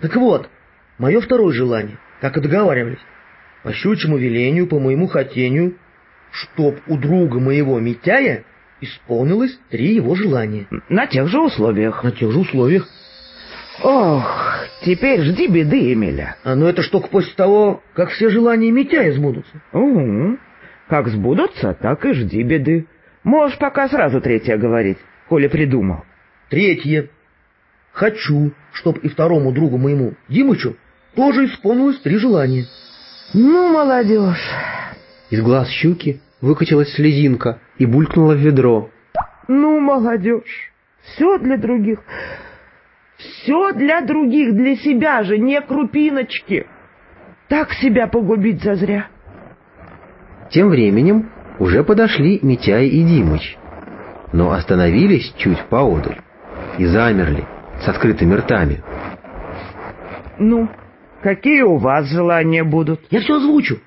Так вот, мое второе желание, как и договаривались, по щучьему велению, по моему хотению, чтоб у друга моего Митяя исполнилось три его желания. На тех же условиях. На тех же условиях. Ох, теперь жди беды, Эмиля. А ну это ж только после того, как все желания Митяя сбудутся. Угу. Как сбудутся, так и жди беды. Можешь пока сразу третье говорить, коли придумал. Третье. Хочу, чтоб и второму другу моему, Димычу, тоже исполнилось три желания. Ну, молодежь. Из глаз щуки выкатилась слезинка и булькнула в ведро. Ну, молодежь, все для других. Все для других, для себя же, не крупиночки. Так себя погубить зазря. Тем временем уже подошли Митяй и Димыч, но остановились чуть поодаль и замерли с открытыми ртами. Ну, какие у вас желания будут? Я все озвучу.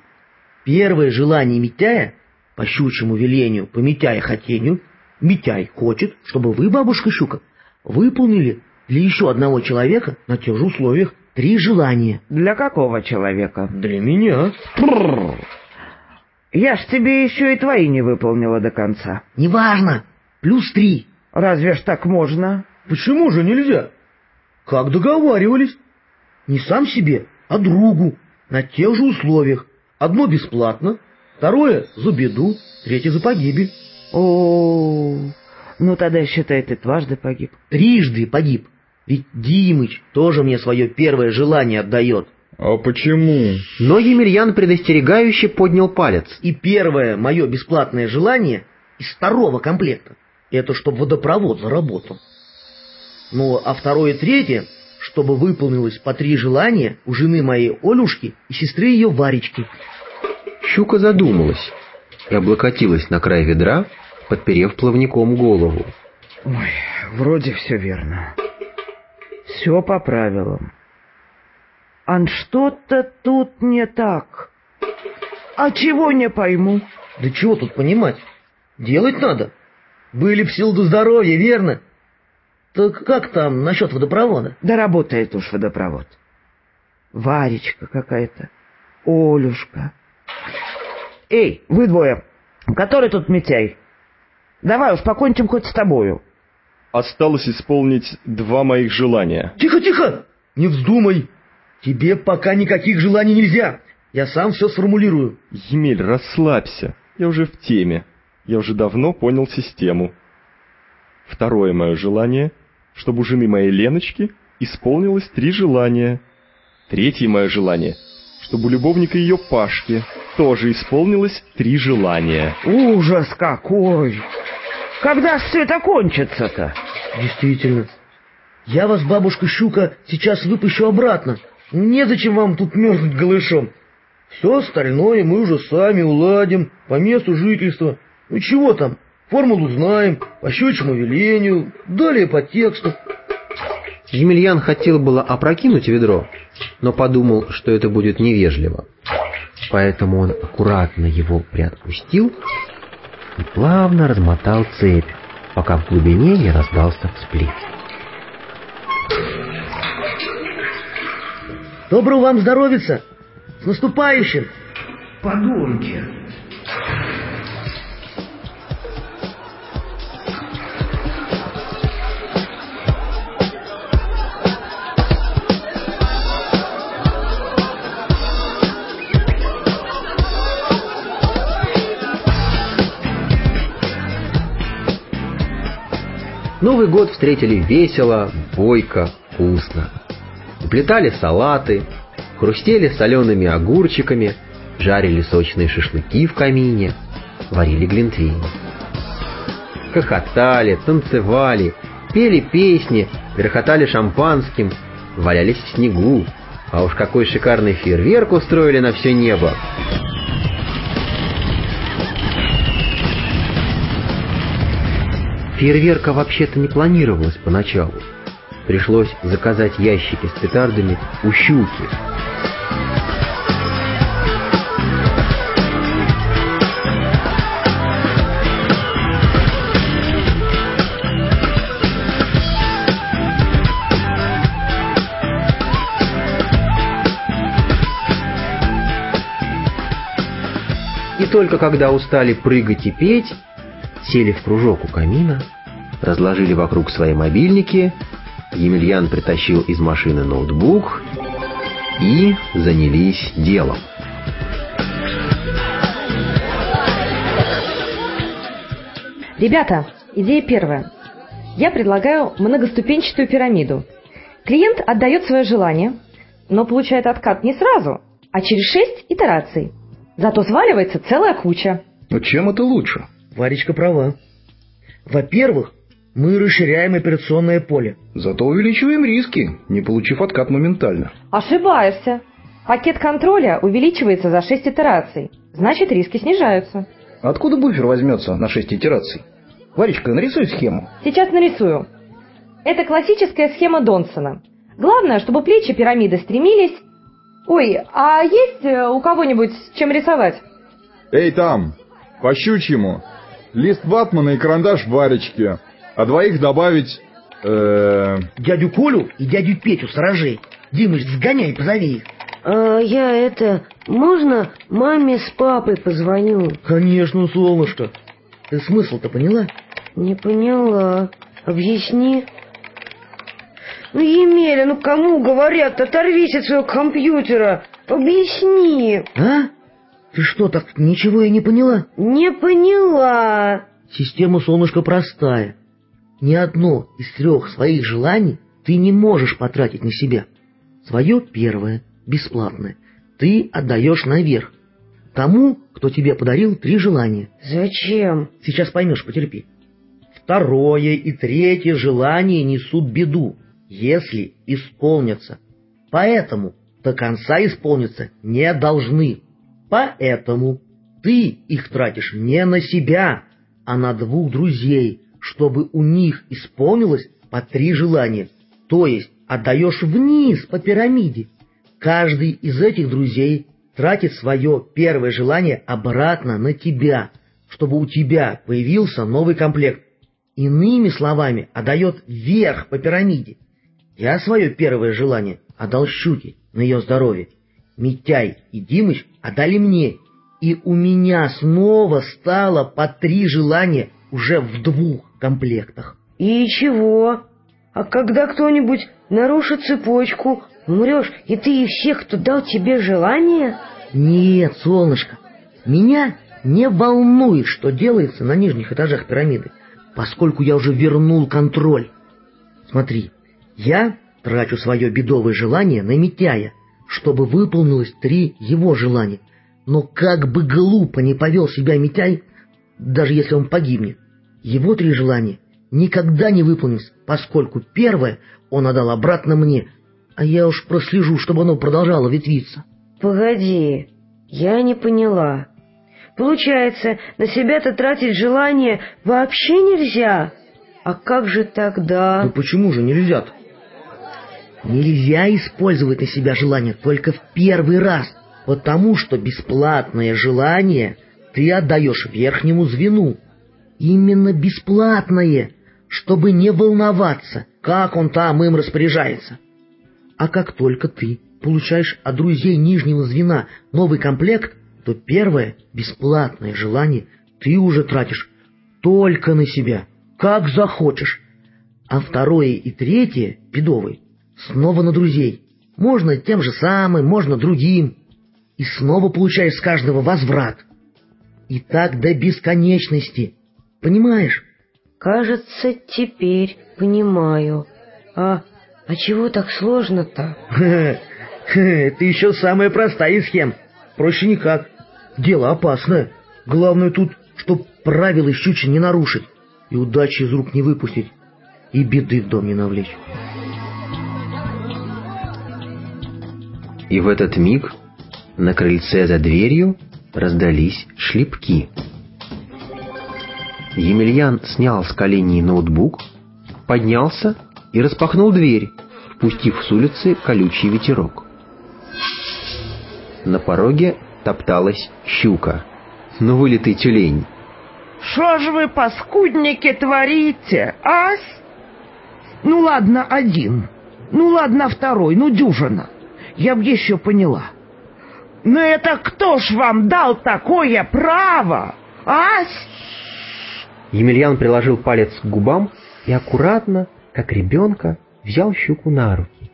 Первое желание Митяя, по щучьему велению, по Митяя хотению, Митяй хочет, чтобы вы, бабушка Щука, выполнили для еще одного человека на тех же условиях три желания. Для какого человека? Для меня. Я ж тебе еще и твои не выполнила до конца. Неважно. Плюс три. Разве ж так можно? Почему же нельзя? Как договаривались? Не сам себе, а другу. На тех же условиях. Одно бесплатно, второе за беду, третье за погибель. О, ну тогда считай, ты дважды погиб. Трижды погиб. Ведь Димыч тоже мне свое первое желание отдает. А почему? Но Емельян предостерегающе поднял палец. И первое мое бесплатное желание из второго комплекта — это чтобы водопровод заработал. Ну, а второе и третье, чтобы выполнилось по три желания у жены моей Олюшки и сестры ее Варечки. Щука задумалась и облокотилась на край ведра, подперев плавником голову. Ой, вроде все верно. Все по правилам. А что-то тут не так. А чего не пойму? Да чего тут понимать? Делать надо. Были б сил до здоровья, верно? Так как там насчет водопровода? Да работает уж водопровод. Варечка какая-то, Олюшка. Эй, вы двое, который тут Митяй? Давай уж покончим хоть с тобою. Осталось исполнить два моих желания. Тихо, тихо! Не вздумай! Тебе пока никаких желаний нельзя. Я сам все сформулирую. Емель, расслабься. Я уже в теме. Я уже давно понял систему. Второе мое желание, чтобы у жены моей Леночки исполнилось три желания. Третье мое желание, чтобы у любовника ее Пашки тоже исполнилось три желания. Ужас какой! Когда ж все это кончится-то? Действительно. Я вас, бабушка Щука, сейчас выпущу обратно. Незачем вам тут мерзнуть голышом. Все остальное мы уже сами уладим по месту жительства. Ну чего там, формулу знаем, по щучьему велению, далее по тексту. Емельян хотел было опрокинуть ведро, но подумал, что это будет невежливо. Поэтому он аккуратно его приотпустил и плавно размотал цепь, пока в глубине не раздался всплеск. Доброго вам здоровица! С наступающим! Подонки! Новый год встретили весело, бойко, вкусно. Уплетали салаты, хрустели солеными огурчиками, жарили сочные шашлыки в камине, варили глинтвейн. Хохотали, танцевали, пели песни, грохотали шампанским, валялись в снегу. А уж какой шикарный фейерверк устроили на все небо! Фейерверка вообще-то не планировалось поначалу. Пришлось заказать ящики с петардами у щуки. И только когда устали прыгать и петь, сели в кружок у камина, разложили вокруг свои мобильники, Емельян притащил из машины ноутбук и занялись делом. Ребята, идея первая. Я предлагаю многоступенчатую пирамиду. Клиент отдает свое желание, но получает откат не сразу, а через шесть итераций. Зато сваливается целая куча. Но чем это лучше? Варечка права. Во-первых, мы расширяем операционное поле. Зато увеличиваем риски, не получив откат моментально. Ошибаешься. Пакет контроля увеличивается за 6 итераций. Значит, риски снижаются. Откуда буфер возьмется на 6 итераций? Варечка, нарисуй схему. Сейчас нарисую. Это классическая схема Донсона. Главное, чтобы плечи пирамиды стремились... Ой, а есть э, у кого-нибудь чем рисовать? Эй, там! По щучьему! Лист ватмана и карандаш Варечки. А двоих добавить... Э... Дядю Колю и дядю Петю сторожей. Димыч, сгоняй, позови их. А я это... Можно маме с папой позвоню? Конечно, солнышко. Ты смысл-то поняла? Не поняла. Объясни. Ну, Емеля, ну кому говорят? Оторвись от своего компьютера. Объясни. А? Ты что, так ничего и не поняла? Не поняла. Система солнышко простая. Ни одно из трех своих желаний ты не можешь потратить на себя. Свое первое, бесплатное, ты отдаешь наверх. Тому, кто тебе подарил три желания. Зачем? Сейчас поймешь, потерпи. Второе и третье желания несут беду, если исполнятся. Поэтому до конца исполниться не должны. Поэтому ты их тратишь не на себя, а на двух друзей, чтобы у них исполнилось по три желания. То есть отдаешь вниз по пирамиде. Каждый из этих друзей тратит свое первое желание обратно на тебя, чтобы у тебя появился новый комплект. Иными словами, отдает вверх по пирамиде. Я свое первое желание отдал Щуке на ее здоровье. Митяй и Димыч отдали мне, и у меня снова стало по три желания уже в двух комплектах. И чего? А когда кто-нибудь нарушит цепочку, умрешь, и ты и всех, кто дал тебе желание? Нет, солнышко, меня не волнует, что делается на нижних этажах пирамиды, поскольку я уже вернул контроль. Смотри, я трачу свое бедовое желание на Митяя, чтобы выполнилось три его желания. Но как бы глупо не повел себя Митяй, даже если он погибнет, его три желания никогда не выполнились, поскольку первое он отдал обратно мне, а я уж прослежу, чтобы оно продолжало ветвиться. Погоди, я не поняла. Получается, на себя-то тратить желание вообще нельзя? А как же тогда? Ну почему же нельзя-то? Нельзя использовать на себя желание только в первый раз, потому что бесплатное желание ты отдаешь верхнему звену. Именно бесплатное, чтобы не волноваться, как он там им распоряжается. А как только ты получаешь от друзей нижнего звена новый комплект, то первое бесплатное желание ты уже тратишь только на себя, как захочешь. А второе и третье, бедовые, снова на друзей. Можно тем же самым, можно другим. И снова получаешь с каждого возврат. И так до бесконечности. Понимаешь? Кажется, теперь понимаю. А, а чего так сложно-то? Это еще самая простая из схем. Проще никак. Дело опасное. Главное тут, чтоб правила щучи не нарушить, и удачи из рук не выпустить, и беды в дом не навлечь. И в этот миг на крыльце за дверью раздались шлепки. Емельян снял с коленей ноутбук, поднялся и распахнул дверь, впустив с улицы колючий ветерок. На пороге топталась щука, ну вылитый тюлень. Что же вы, паскудники, творите, ась? Ну ладно, один. Ну ладно, второй, ну дюжина. Я б еще поняла. Но это кто ж вам дал такое право? Ась? Емельян приложил палец к губам и аккуратно, как ребенка, взял щуку на руки.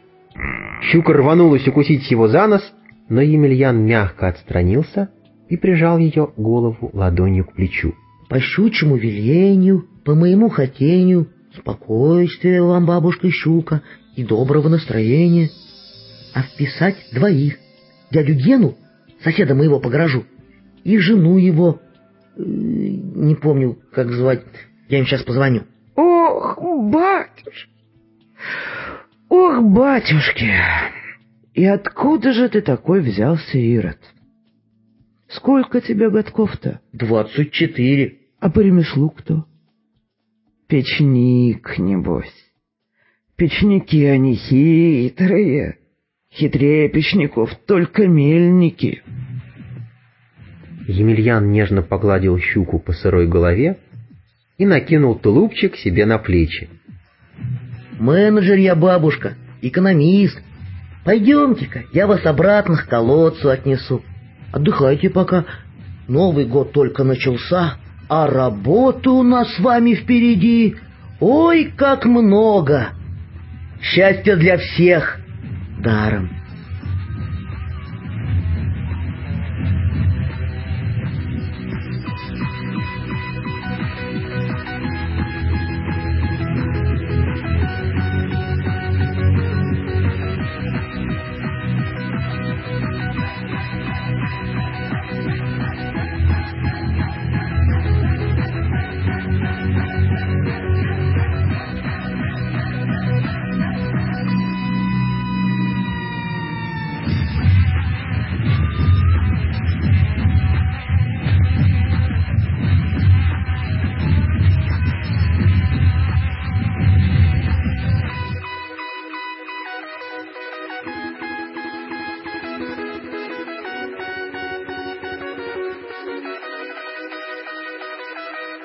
Щука рванулась укусить его за нос, но Емельян мягко отстранился и прижал ее голову ладонью к плечу. По щучьему велению, по моему хотению, спокойствия вам, бабушка щука, и доброго настроения. А вписать двоих. Дядю Гену, соседа моего по гаражу, и жену его, э, не помню, как звать, я им сейчас позвоню. Ох, батюшки! Ох, батюшки! И откуда же ты такой взялся, Ирод? Сколько тебе годков-то? Двадцать четыре. А по ремеслу кто? Печник, небось. Печники они хитрые. Хитрее печников только мельники. Емельян нежно погладил щуку по сырой голове и накинул тулупчик себе на плечи. Менеджер я, бабушка, экономист. Пойдемте-ка, я вас обратно к колодцу отнесу. Отдыхайте пока. Новый год только начался, а работы у нас с вами впереди. Ой, как много! Счастья для всех minnettarım.